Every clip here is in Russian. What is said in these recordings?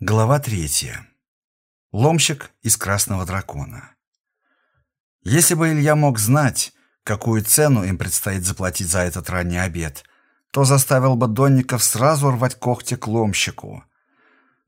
Глава третья. Ломщик из красного дракона. Если бы Илья мог знать, какую цену им предстоит заплатить за этот ранний обед, то заставил бы Донников сразу рвать когти к ломщику.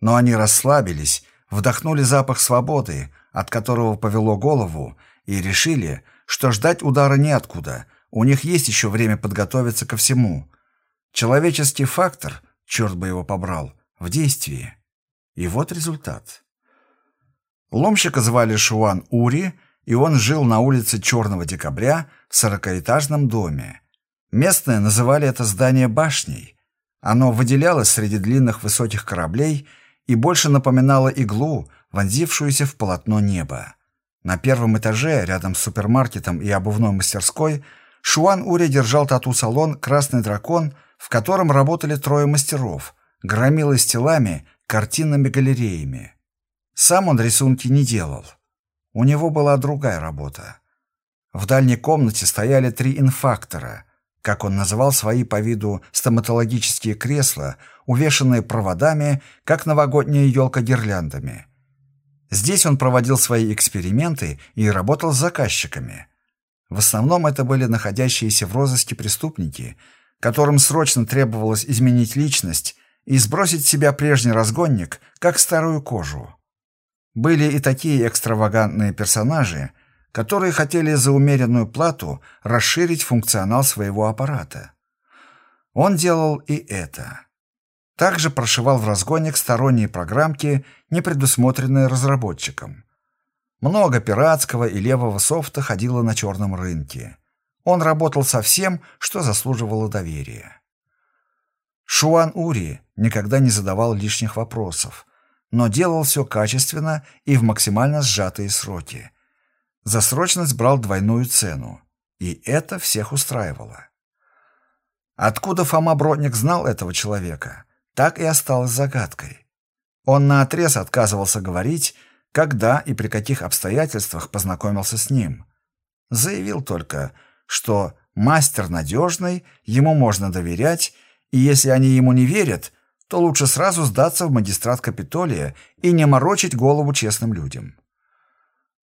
Но они расслабились, вдохнули запах свободы, от которого повело голову, и решили, что ждать удара неоткуда, у них есть еще время подготовиться ко всему. Человеческий фактор, черт бы его побрал, в действии. И вот результат. Ломщика звали Шуан Ури, и он жил на улице Черного Декабря в сорокаэтажном доме. Местные называли это здание башней. Оно выделялось среди длинных высоких кораблей и больше напоминало иглу, вонзившуюся в полотно неба. На первом этаже, рядом с супермаркетом и обувной мастерской, Шуан Ури держал тату-салон «Красный дракон», в котором работали трое мастеров, громилы с телами, картинными галереями. Сам он рисунки не делал. У него была другая работа. В дальней комнате стояли три инфактора, как он называл свои по виду стоматологические кресла, увешанные проводами, как новогодняя елка гирляндами. Здесь он проводил свои эксперименты и работал с заказчиками. В основном это были находящиеся в розыске преступники, которым срочно требовалось изменить личность и сбросить с себя прежний разгонник, как старую кожу. Были и такие экстравагантные персонажи, которые хотели за умеренную плату расширить функционал своего аппарата. Он делал и это. Также прошивал в разгонник сторонние программки, не предусмотренные разработчиком. Много пиратского и левого софта ходило на черном рынке. Он работал со всем, что заслуживало доверия. Шуан Ури никогда не задавал лишних вопросов, но делал все качественно и в максимально сжатые сроки. За срочность брал двойную цену, и это всех устраивало. Откуда Фома Бродник знал этого человека, так и осталось загадкой. Он наотрез отказывался говорить, когда и при каких обстоятельствах познакомился с ним. Заявил только, что мастер надежный, ему можно доверять, и если они ему не верят, то лучше сразу сдаться в магистрат Капитолия и не морочить голову честным людям.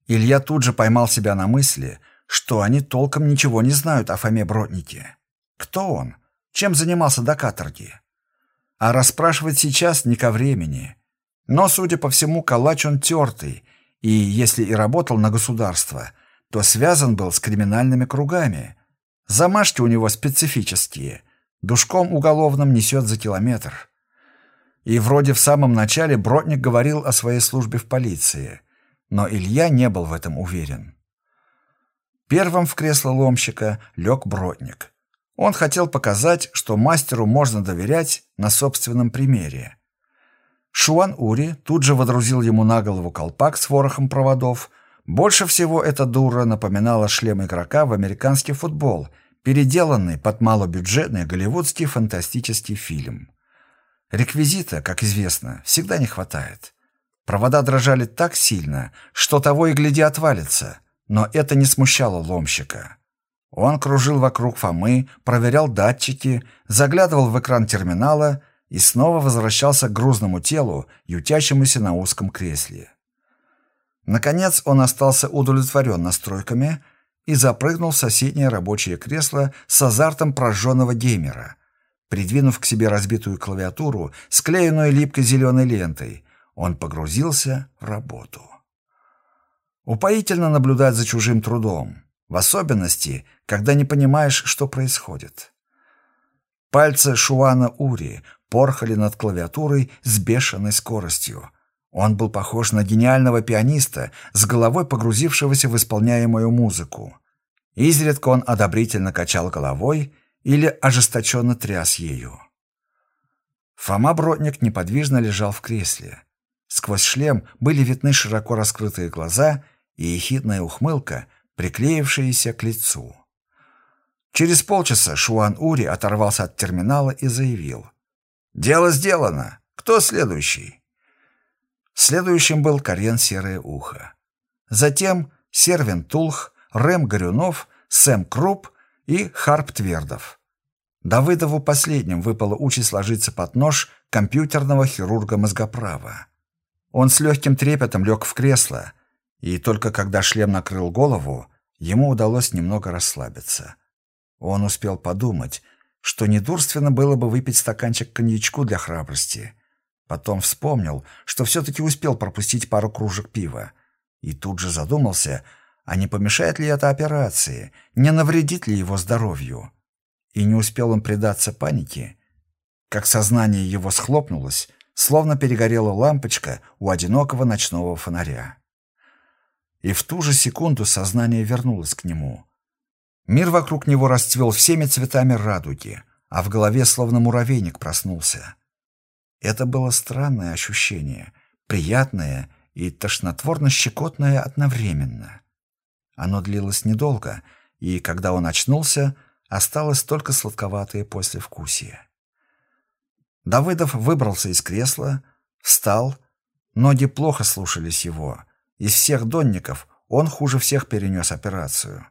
Илья тут же поймал себя на мысли, что они толком ничего не знают о Фоме Броднике. Кто он? Чем занимался до каторги? А расспрашивать сейчас не ко времени. Но, судя по всему, калач он тертый, и если и работал на государство, то связан был с криминальными кругами. Замашки у него специфические. Душком уголовным несет за километр. И вроде в самом начале Бродник говорил о своей службе в полиции, но Илья не был в этом уверен. Первым в кресло ломщика лег Бродник. Он хотел показать, что мастеру можно доверять на собственном примере. Шуан Ури тут же водрузил ему на голову колпак с ворохом проводов. Больше всего эта дура напоминала шлем игрока в американский футбол, переделанный под малобюджетный голливудский фантастический фильм. Реквизита, как известно, всегда не хватает. Провода дрожали так сильно, что того и гляди отвалится, но это не смущало ломщика. Он кружил вокруг Фомы, проверял датчики, заглядывал в экран терминала и снова возвращался к грузному телу, ютящемуся на узком кресле. Наконец он остался удовлетворен настройками и запрыгнул в соседнее рабочее кресло с азартом прожженного геймера — Придвинув к себе разбитую клавиатуру, склеенную липкой зеленой лентой, он погрузился в работу. Упоительно наблюдать за чужим трудом, в особенности, когда не понимаешь, что происходит. Пальцы Шуана Ури порхали над клавиатурой с бешеной скоростью. Он был похож на гениального пианиста, с головой погрузившегося в исполняемую музыку. Изредка он одобрительно качал головой или ожесточенно тряс ею. Фома Бродник неподвижно лежал в кресле. Сквозь шлем были видны широко раскрытые глаза и ехидная ухмылка, приклеившаяся к лицу. Через полчаса Шуан Ури оторвался от терминала и заявил. «Дело сделано. Кто следующий?» Следующим был Карен Серое Ухо. Затем Сервин Тулх, Рэм Горюнов, Сэм Круп и Харп Твердов. Давыдову последним выпала участь ложиться под нож компьютерного хирурга-мозгоправа. Он с легким трепетом лег в кресло, и только когда шлем накрыл голову, ему удалось немного расслабиться. Он успел подумать, что недурственно было бы выпить стаканчик коньячку для храбрости. Потом вспомнил, что все-таки успел пропустить пару кружек пива. И тут же задумался, а не помешает ли это операции, не навредит ли его здоровью. И не успел он предаться панике, как сознание его схлопнулось, словно перегорела лампочка у одинокого ночного фонаря. И в ту же секунду сознание вернулось к нему. Мир вокруг него расцвел всеми цветами радуги, а в голове словно муравейник проснулся. Это было странное ощущение, приятное и тошнотворно-щекотное одновременно. Оно длилось недолго, и когда он очнулся, осталось только сладковатое послевкусие. Давыдов выбрался из кресла, встал. Ноги плохо слушались его. Из всех донников он хуже всех перенес операцию.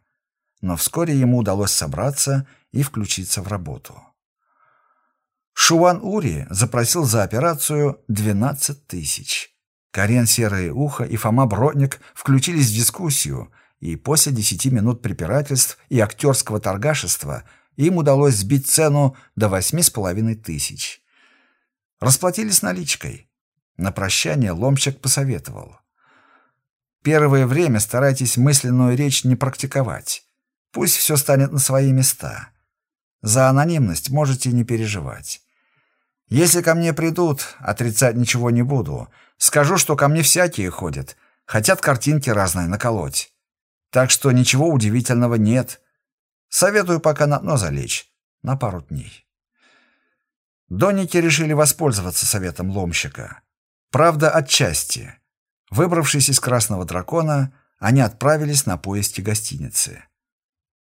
Но вскоре ему удалось собраться и включиться в работу. Шуан Ури запросил за операцию 12 тысяч. Карен Серое Ухо и Фома Бродник включились в дискуссию, и после десяти минут препирательств и актерского торгашества им удалось сбить цену до восьми с половиной тысяч. Расплатились наличкой. На прощание ломщик посоветовал. Первое время старайтесь мысленную речь не практиковать. Пусть все станет на свои места. За анонимность можете не переживать. Если ко мне придут, отрицать ничего не буду. Скажу, что ко мне всякие ходят. Хотят картинки разные наколоть. Так что ничего удивительного нет. Советую пока на дно залечь. На пару дней. Донники решили воспользоваться советом ломщика. Правда, отчасти. Выбравшись из Красного Дракона, они отправились на поиски гостиницы.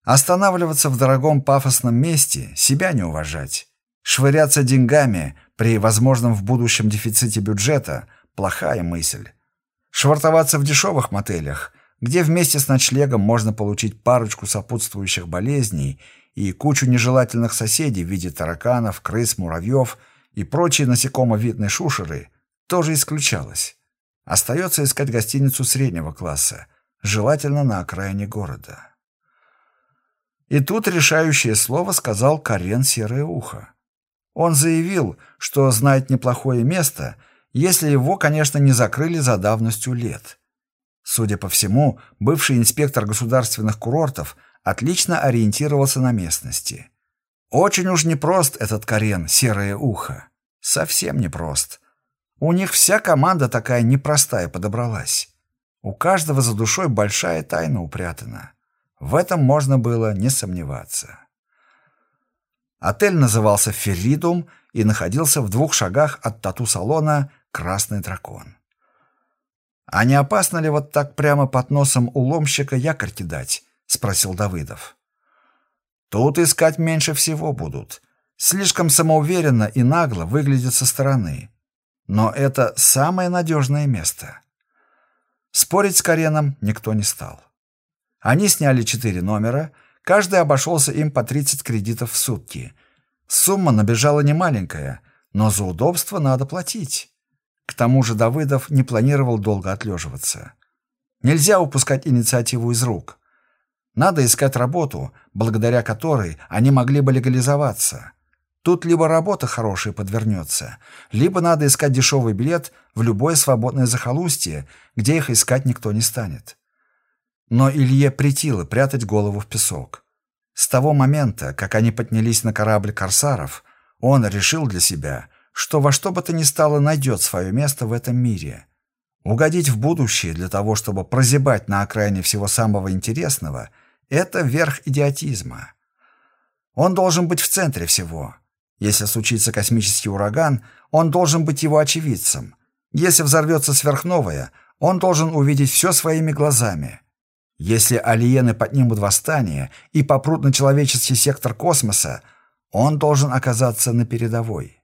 Останавливаться в дорогом пафосном месте, себя не уважать. Швыряться деньгами при возможном в будущем дефиците бюджета – плохая мысль. Швартоваться в дешевых мотелях, где вместе с ночлегом можно получить парочку сопутствующих болезней – и кучу нежелательных соседей в виде тараканов, крыс, муравьев и прочие насекомовидные шушеры тоже исключалось. Остается искать гостиницу среднего класса, желательно на окраине города. И тут решающее слово сказал Карен Серое Ухо. Он заявил, что знает неплохое место, если его, конечно, не закрыли за давностью лет. Судя по всему, бывший инспектор государственных курортов – отлично ориентировался на местности. Очень уж непрост этот Карен, серое ухо. Совсем непрост. У них вся команда такая непростая подобралась. У каждого за душой большая тайна упрятана. В этом можно было не сомневаться. Отель назывался «Ферридум» и находился в двух шагах от тату-салона «Красный дракон». А не опасно ли вот так прямо под носом у ломщика якорь кидать, — спросил Давыдов. «Тут искать меньше всего будут. Слишком самоуверенно и нагло выглядит со стороны. Но это самое надежное место». Спорить с Кареном никто не стал. Они сняли четыре номера, каждый обошелся им по 30 кредитов в сутки. Сумма набежала немаленькая, но за удобство надо платить. К тому же Давыдов не планировал долго отлеживаться. Нельзя упускать инициативу из рук. Надо искать работу, благодаря которой они могли бы легализоваться. Тут либо работа хорошая подвернется, либо надо искать дешевый билет в любое свободное захолустье, где их искать никто не станет. Но Илье притило прятать голову в песок. С того момента, как они поднялись на корабль корсаров, он решил для себя, что во что бы то ни стало найдет свое место в этом мире. Угодить в будущее для того, чтобы прозябать на окраине всего самого интересного – это верх идиотизма. Он должен быть в центре всего. Если случится космический ураган, он должен быть его очевидцем. Если взорвется сверхновая, он должен увидеть все своими глазами. Если алиены поднимут восстание и попрут на человеческий сектор космоса, он должен оказаться на передовой.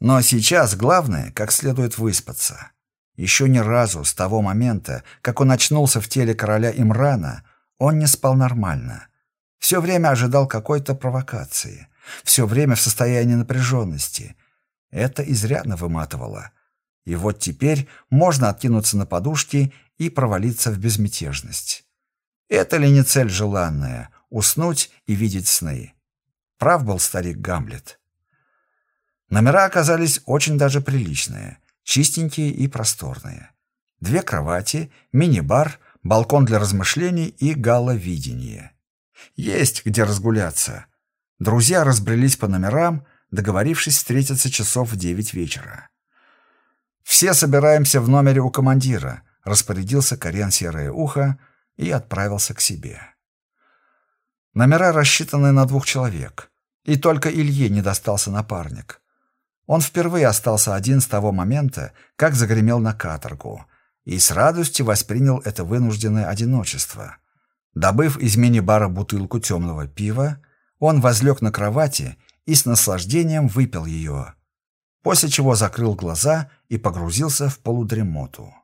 Но сейчас главное, как следует выспаться. Еще ни разу с того момента, как он очнулся в теле короля Имрана, он не спал нормально. Все время ожидал какой-то провокации. Все время в состоянии напряженности. Это изрядно выматывало. И вот теперь можно откинуться на подушки и провалиться в безмятежность. Это ли не цель желанная — уснуть и видеть сны? Прав был старик Гамлет. Номера оказались очень даже приличные, чистенькие и просторные. Две кровати, мини-бар, балкон для размышлений и галловидение. Есть где разгуляться. Друзья разбрелись по номерам, договорившись встретиться часов в девять вечера. «Все собираемся в номере у командира», — распорядился Карен Серое Ухо и отправился к себе. Номера рассчитаны на двух человек, и только Илье не достался напарник. Он впервые остался один с того момента, как загремел на каторгу, и с радостью воспринял это вынужденное одиночество. Добыв из мини-бара бутылку темного пива, он возлег на кровати и с наслаждением выпил ее, после чего закрыл глаза и погрузился в полудремоту.